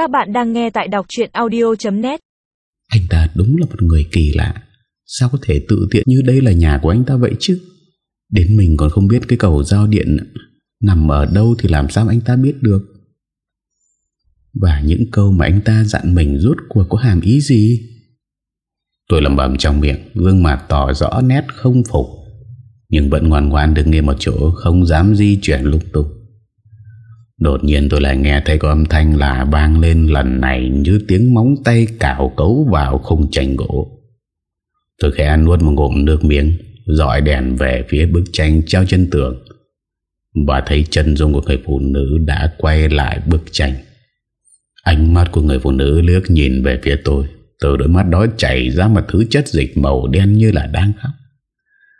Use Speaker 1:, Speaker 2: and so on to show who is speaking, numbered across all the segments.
Speaker 1: Các bạn đang nghe tại đọc chuyện audio.net
Speaker 2: Anh ta đúng là một người kỳ lạ. Sao có thể tự tiện như đây là nhà của anh ta vậy chứ? Đến mình còn không biết cái cầu giao điện Nằm ở đâu thì làm sao anh ta biết được? Và những câu mà anh ta dặn mình rút cuộc có hàm ý gì? Tôi lầm bầm trong miệng, Gương mặt tỏ rõ nét không phục. Nhưng vẫn ngoan ngoan đứng nghe một chỗ, Không dám di chuyển lung tung. Đột nhiên tôi lại nghe thấy có âm thanh là vang lên lần này như tiếng móng tay cào cấu vào khung tranh gỗ. Tôi khẽ nuốt một ngụm nước miếng, dọi đèn về phía bức tranh treo chân tường và thấy chân dung của người phụ nữ đã quay lại bức tranh. Ánh mắt của người phụ nữ lướt nhìn về phía tôi, từ đôi mắt đó chảy ra một thứ chất dịch màu đen như là đang khóc.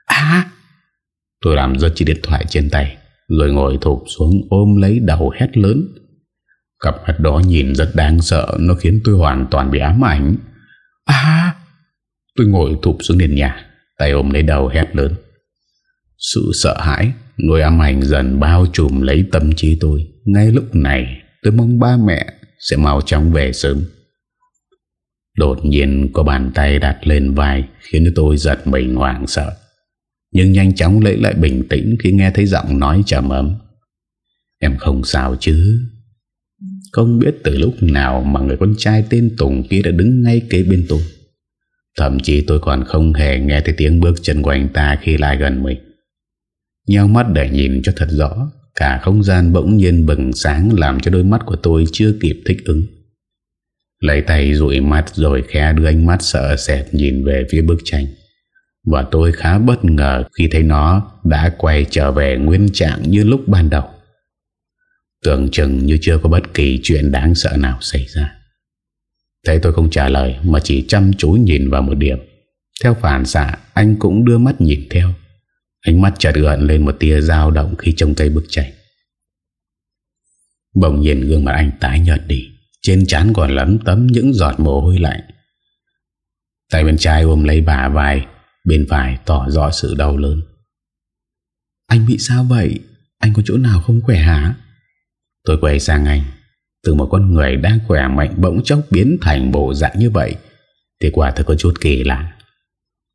Speaker 2: À! Tôi làm rớt chiếc điện thoại trên tay rồi ngồi thụp xuống ôm lấy đầu hét lớn. Cặp mắt đó nhìn rất đáng sợ, Nó khiến tôi hoàn toàn bị ám ảnh. À Tôi ngồi thụp xuống nền nhà, Tay ôm lấy đầu hét lớn. Sự sợ hãi, Nỗi ám ảnh dần bao trùm lấy tâm trí tôi. Ngay lúc này, Tôi mong ba mẹ sẽ mau chóng về sớm. Đột nhiên có bàn tay đặt lên vai, Khiến tôi giật mình hoảng sợ nhưng nhanh chóng lấy lại bình tĩnh Khi nghe thấy giọng nói trầm ấm Em không sao chứ Không biết từ lúc nào Mà người con trai tên Tùng kia đã đứng ngay kế bên tôi Thậm chí tôi còn không hề nghe thấy tiếng bước chân của anh ta khi lại gần mình. Nheo mắt để nhìn cho thật rõ, cả không gian bỗng nhiên bừng sáng làm cho đôi mắt của tôi chưa kịp thích ứng. Lấy tay rụi mắt rồi khe đưa ánh mắt sợ sệt nhìn về phía bức tranh. Và tôi khá bất ngờ khi thấy nó đã quay trở về nguyên trạng như lúc ban đầu. Tưởng chừng như chưa có bất kỳ chuyện đáng sợ nào xảy ra. Thấy tôi không trả lời mà chỉ chăm chú nhìn vào một điểm. Theo phản xạ, anh cũng đưa mắt nhìn theo. Ánh mắt chợt gợn lên một tia dao động khi trông thấy bức tranh. Bỗng nhìn gương mặt anh tái nhợt đi. Trên trán còn lấm tấm những giọt mồ hôi lạnh. Tay bên trái ôm lấy bà vai Bên phải tỏ rõ sự đau lớn. Anh bị sao vậy? Anh có chỗ nào không khỏe hả? Tôi quay sang anh. Từ một con người đang khỏe mạnh Bỗng chốc biến thành bộ dạng như vậy, Thì quả thật có chút kỳ lạ.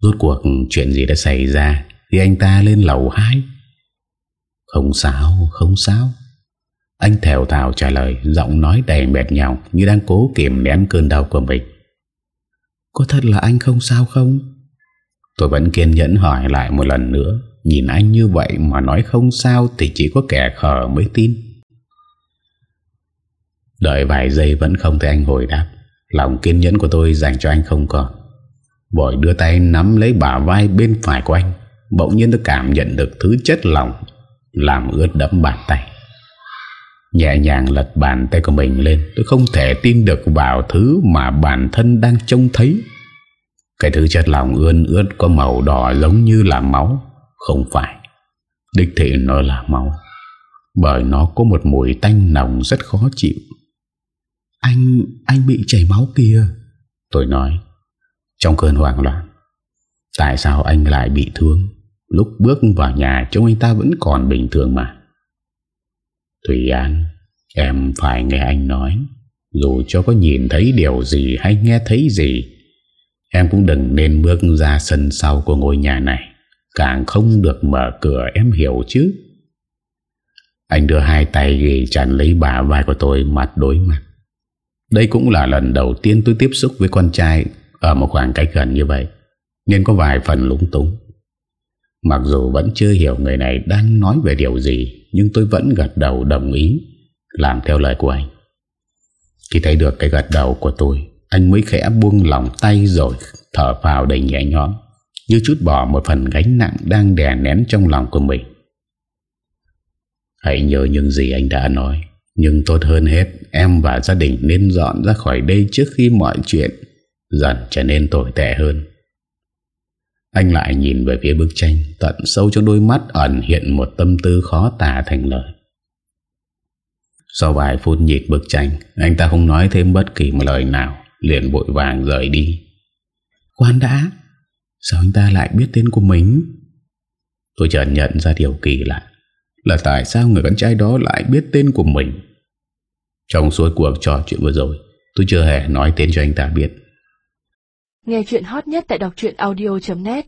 Speaker 2: Rốt cuộc chuyện gì đã xảy ra thì anh ta lên lầu 2 Không sao Không sao. Anh thèo thào trả lời, Giọng nói đầy mệt nhọc Như đang cố kiềm nén cơn đau của mình. Có thật là anh không sao không? Tôi vẫn kiên nhẫn hỏi lại một lần nữa. Nhìn anh như vậy mà nói không sao Thì chỉ có kẻ khờ mới tin. Đợi vài giây vẫn không thấy anh hồi đáp. Lòng kiên nhẫn của tôi dành cho anh không còn. Bội đưa tay nắm lấy bả vai bên phải của anh. Bỗng nhiên tôi cảm nhận được thứ chất lòng Làm ướt đẫm bàn tay. Nhẹ nhàng lật bàn tay của mình lên. Tôi không thể tin được vào thứ mà bản thân đang trông thấy cái thứ chất lòng ươn ướt có màu đỏ giống như là máu. Không phải. Đích thị nó là máu. Bởi nó có một mùi tanh nồng rất khó chịu. Anh, anh bị chảy máu kìa. Tôi nói. Trong cơn hoảng loạn Tại sao anh lại bị thương? Lúc bước vào nhà Trông anh ta vẫn còn bình thường mà. Thủy An Em phải nghe anh nói. Dù cho có nhìn thấy điều gì Hay nghe thấy gì Em cũng đừng nên bước ra sân sau của ngôi nhà này. Càng không được mở cửa, em hiểu chứ? Anh đưa hai tay ghi chặn lấy bả vai của tôi, mặt đối mặt. Đây cũng là lần đầu tiên tôi tiếp xúc với con trai Ở một khoảng cách gần như vậy, Nên có vài phần lúng túng. Mặc dù vẫn chưa hiểu người này đang nói về điều gì, Nhưng tôi vẫn gật đầu đồng ý, Làm theo lời của anh. Khi thấy được cái gật đầu của tôi anh mới khẽ buông lòng tay rồi thở vào đầy nhẹ nhõm, Như chút bỏ một phần gánh nặng đang đè nén trong lòng của mình. Hãy nhớ những gì anh đã nói, Nhưng tốt hơn hết, Em và gia đình nên dọn ra khỏi đây Trước khi mọi chuyện Dần trở nên tồi tệ hơn. Anh lại nhìn về phía bức tranh, Tận sâu trong đôi mắt ẩn hiện một tâm tư khó tả thành lời. Sau vài phút nhịp bức tranh, Anh ta không nói thêm bất kỳ một lời nào liền vội vàng rời đi. Khoan đã, Sao anh ta lại biết tên của mình? Tôi chợt nhận ra điều kỳ lạ, Là tại sao người con trai đó lại biết tên của mình? Trong suốt cuộc trò chuyện vừa rồi, Tôi chưa hề nói tên cho anh ta biết.
Speaker 3: Nghe chuyện hot nhất tại đọc audio.net